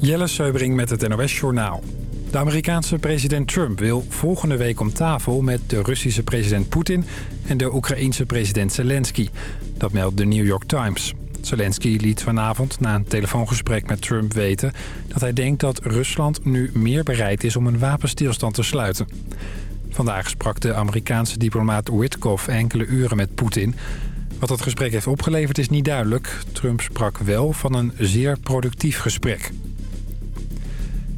Jelle Seubering met het NOS Journaal. De Amerikaanse president Trump wil volgende week om tafel met de Russische president Poetin en de Oekraïense president Zelensky. Dat meldt de New York Times. Zelensky liet vanavond na een telefoongesprek met Trump weten... dat hij denkt dat Rusland nu meer bereid is om een wapenstilstand te sluiten. Vandaag sprak de Amerikaanse diplomaat Witkoff enkele uren met Poetin. Wat het gesprek heeft opgeleverd is niet duidelijk. Trump sprak wel van een zeer productief gesprek.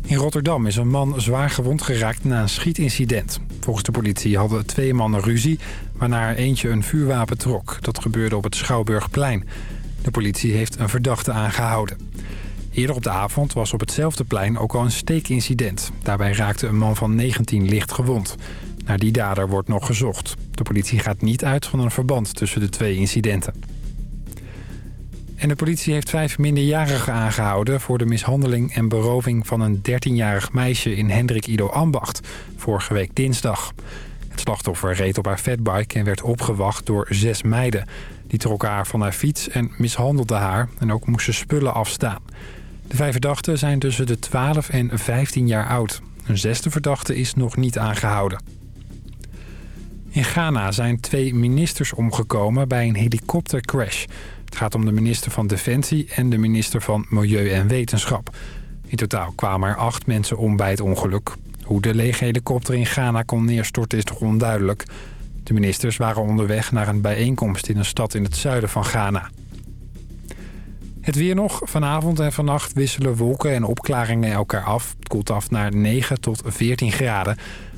In Rotterdam is een man zwaar gewond geraakt na een schietincident. Volgens de politie hadden twee mannen ruzie, waarna er eentje een vuurwapen trok. Dat gebeurde op het Schouwburgplein. De politie heeft een verdachte aangehouden. Eerder op de avond was op hetzelfde plein ook al een steekincident. Daarbij raakte een man van 19 licht gewond. Naar die dader wordt nog gezocht. De politie gaat niet uit van een verband tussen de twee incidenten. En de politie heeft vijf minderjarigen aangehouden... voor de mishandeling en beroving van een 13-jarig meisje in Hendrik Ido Ambacht... vorige week dinsdag. Het slachtoffer reed op haar fatbike en werd opgewacht door zes meiden. Die trokken haar van haar fiets en mishandelden haar... en ook moesten spullen afstaan. De vijf verdachten zijn tussen de 12 en 15 jaar oud. Een zesde verdachte is nog niet aangehouden. In Ghana zijn twee ministers omgekomen bij een helikoptercrash. Het gaat om de minister van Defensie en de minister van Milieu en Wetenschap. In totaal kwamen er acht mensen om bij het ongeluk. Hoe de lege helikopter in Ghana kon neerstorten is nog onduidelijk. De ministers waren onderweg naar een bijeenkomst in een stad in het zuiden van Ghana. Het weer nog. Vanavond en vannacht wisselen wolken en opklaringen elkaar af. Het koelt af naar 9 tot 14 graden.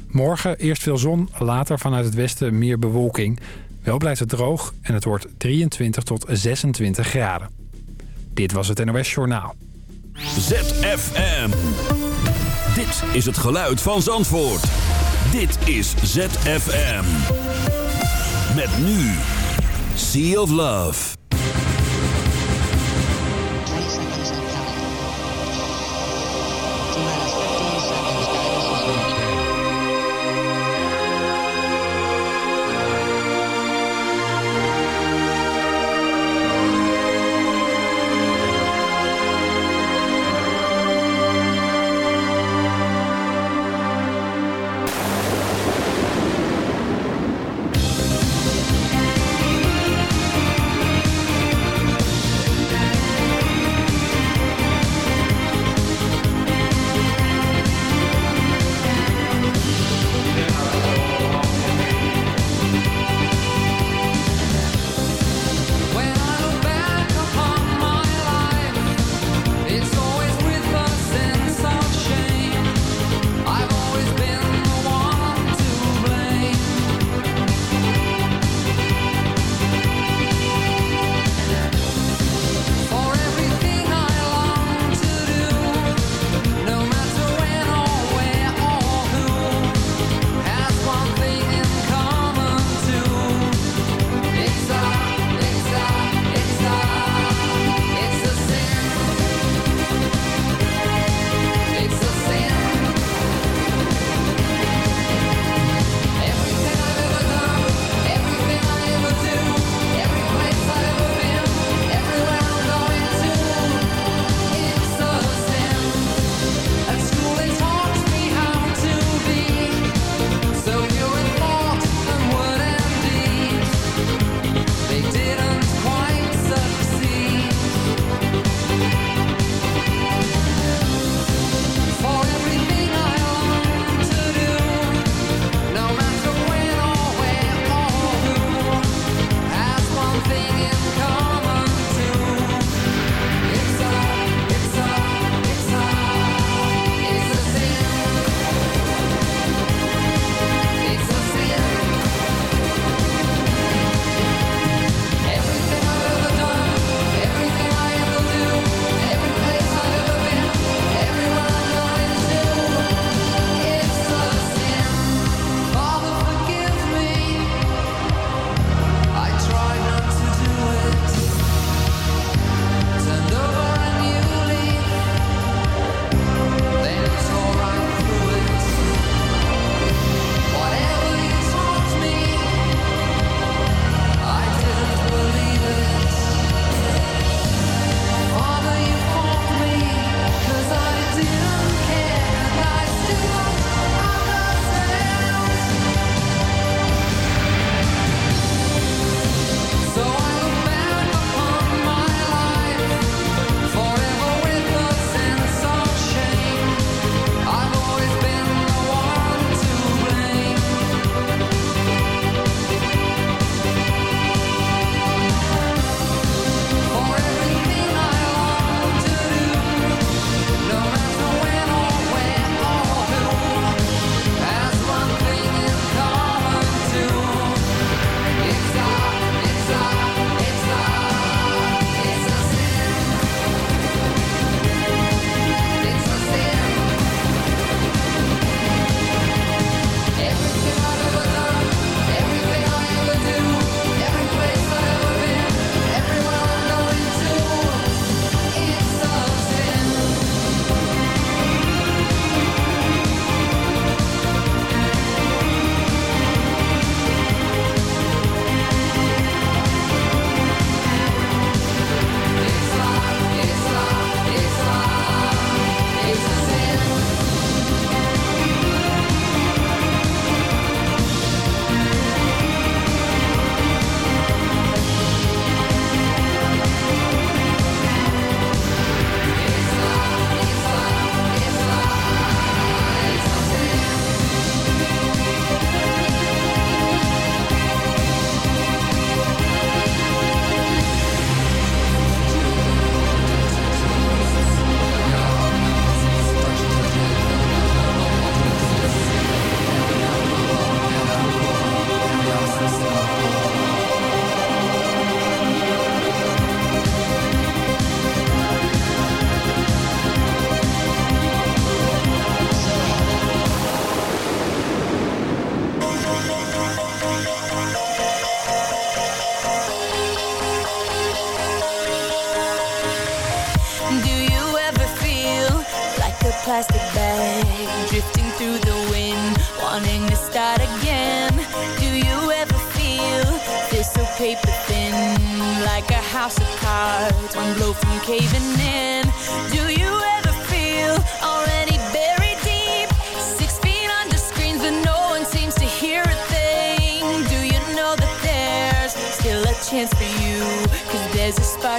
Morgen eerst veel zon, later vanuit het westen meer bewolking. Wel blijft het droog en het wordt 23 tot 26 graden. Dit was het NOS Journaal. ZFM. Dit is het geluid van Zandvoort. Dit is ZFM. Met nu. Sea of Love.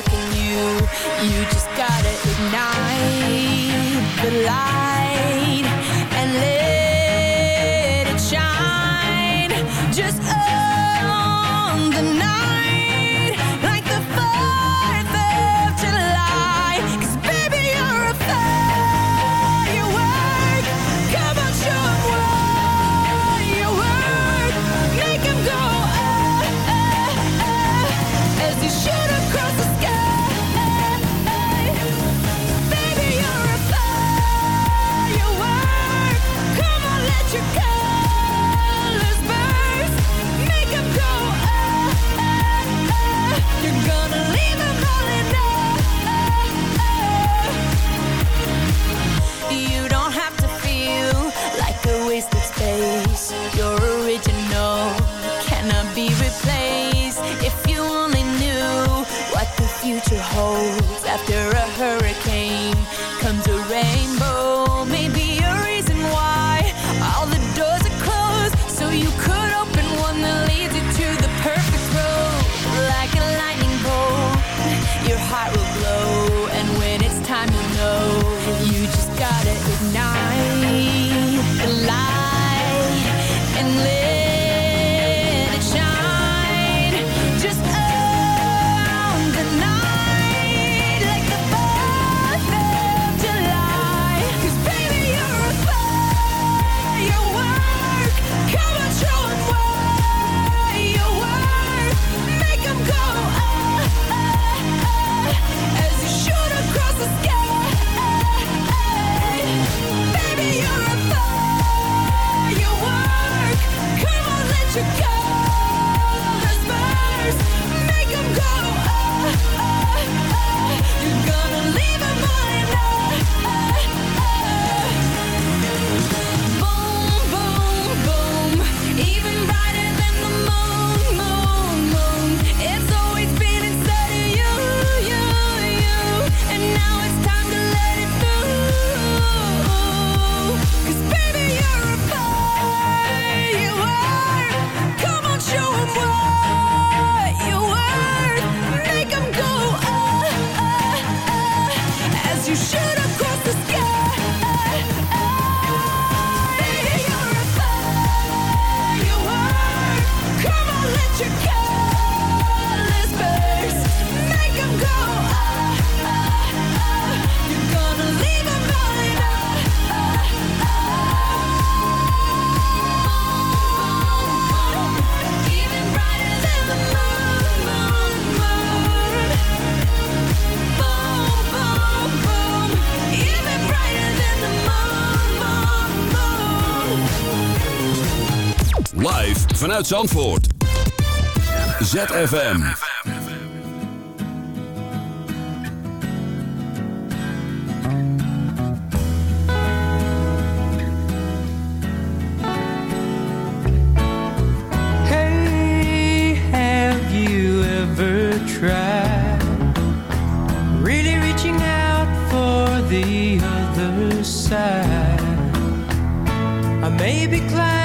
spark in you. You just gotta ignite the light And live Uit Zandvoort. ZFM. Hey, have you ever tried really reaching out for the other side? I may be climbing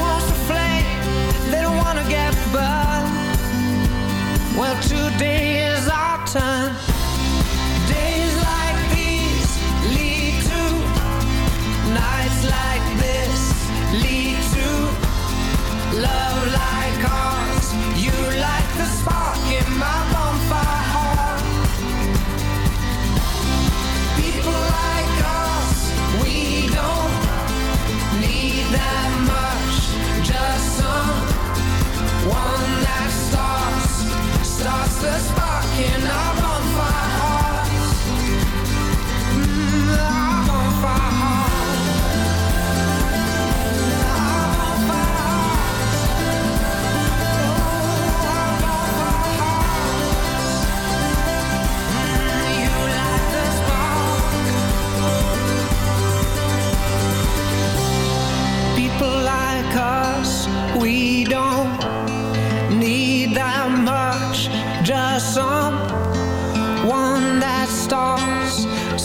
Well, today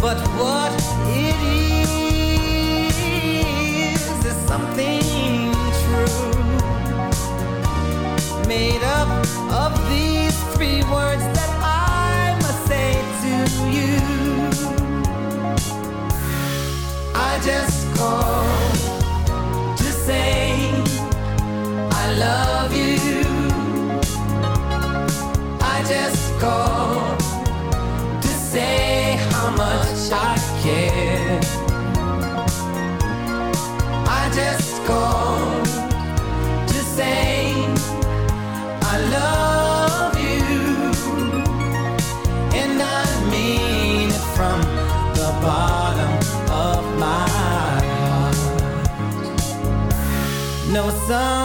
But what it is is something true made up. sun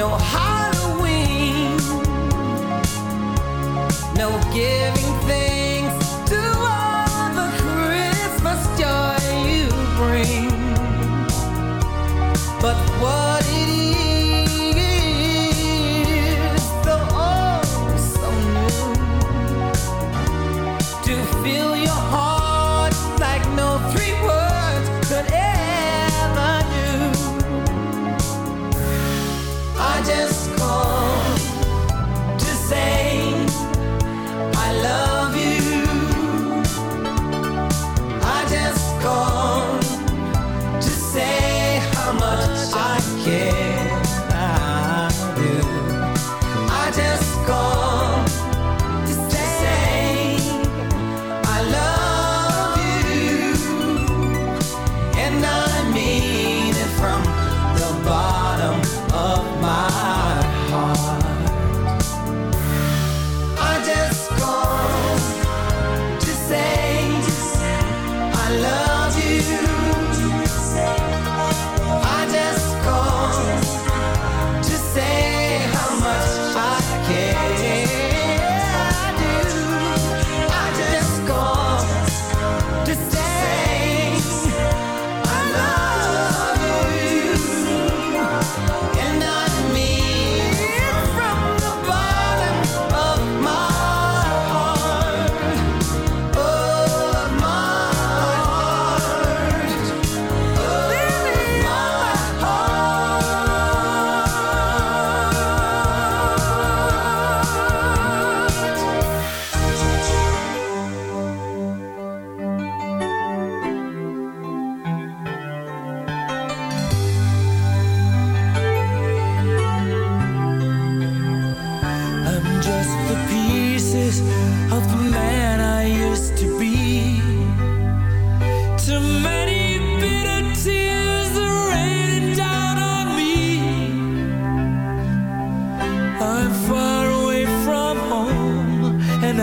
know how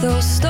those stories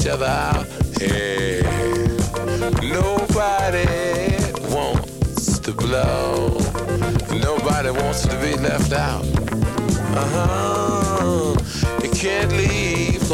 Each other out. Hey, nobody wants to blow. Nobody wants to be left out. Uh huh. You can't leave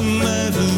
can never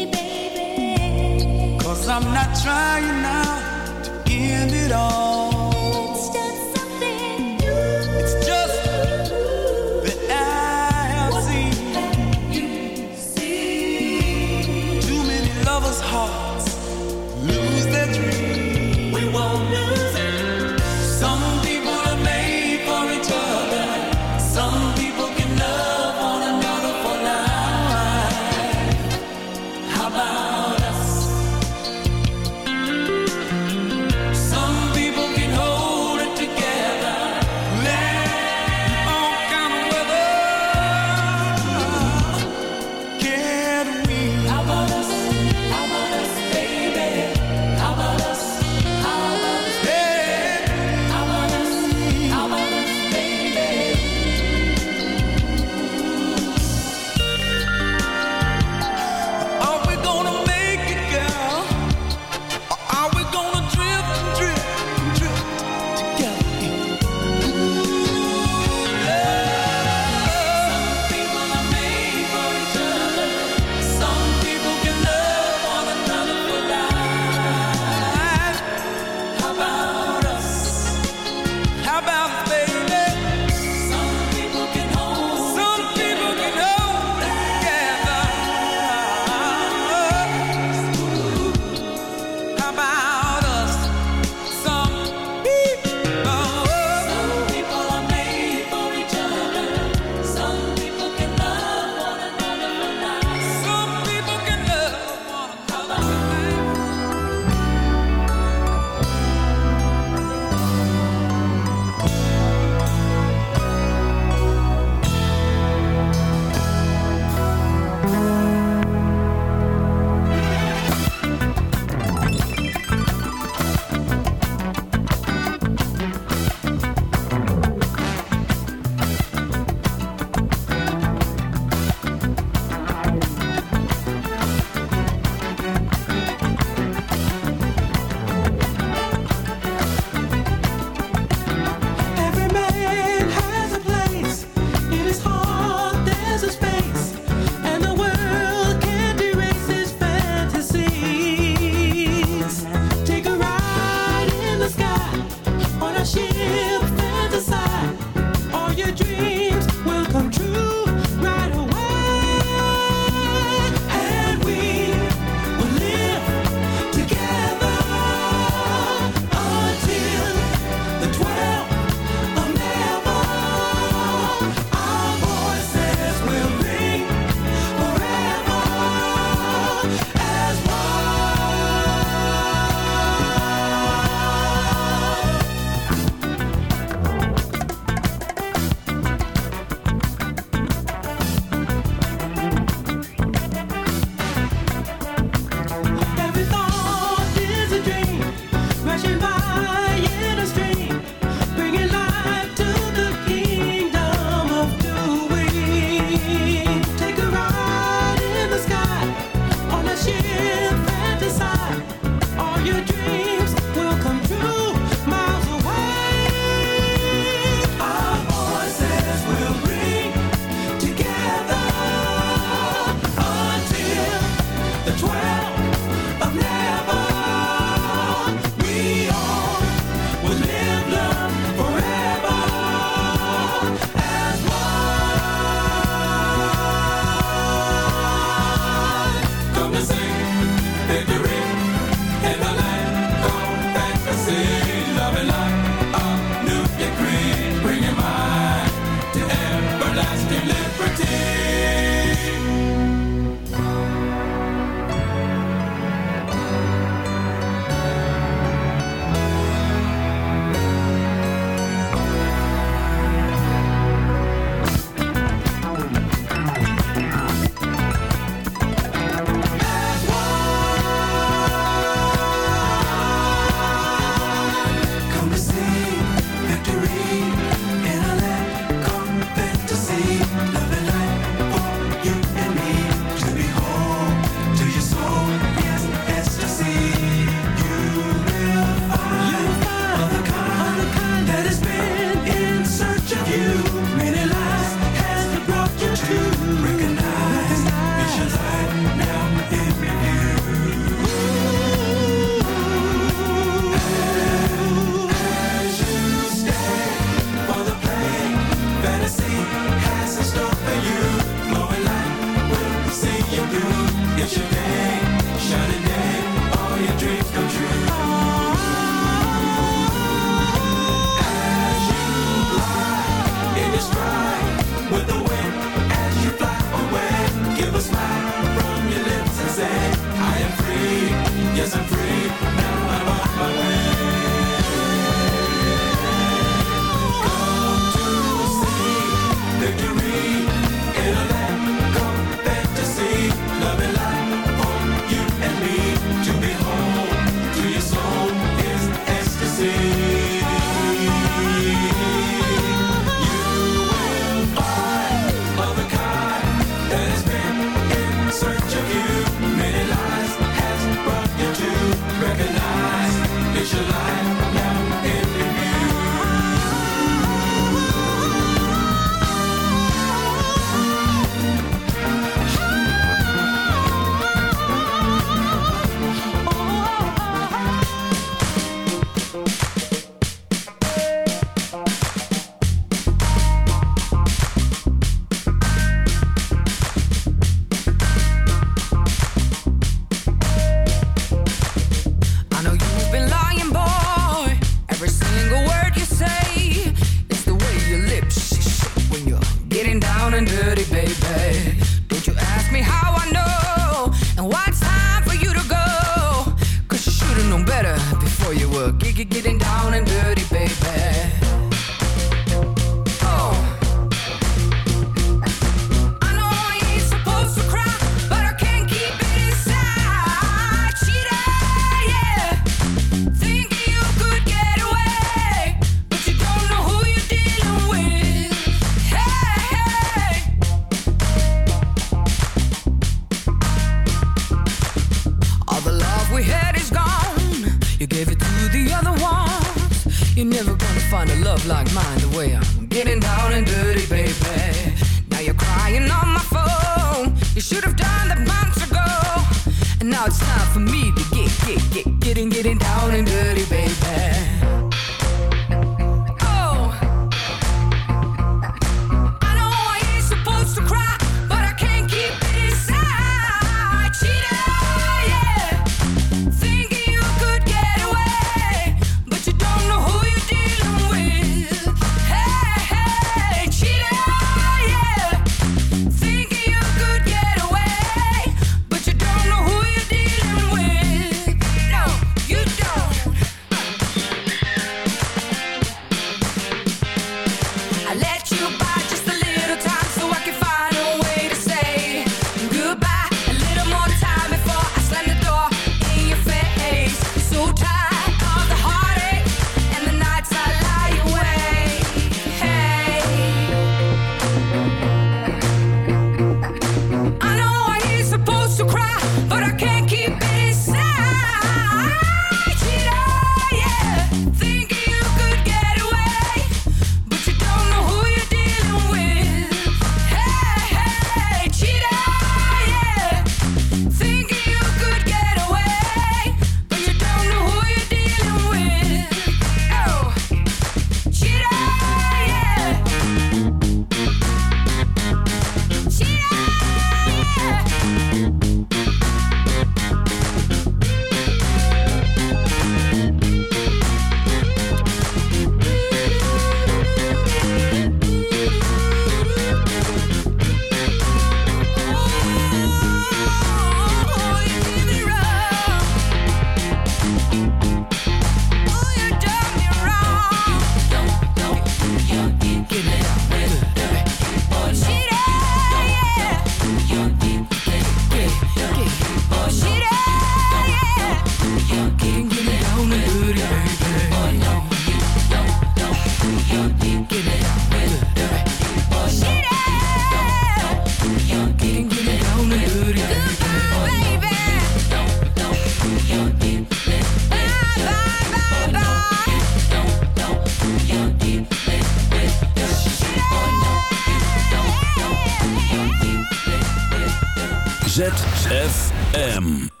ZFM.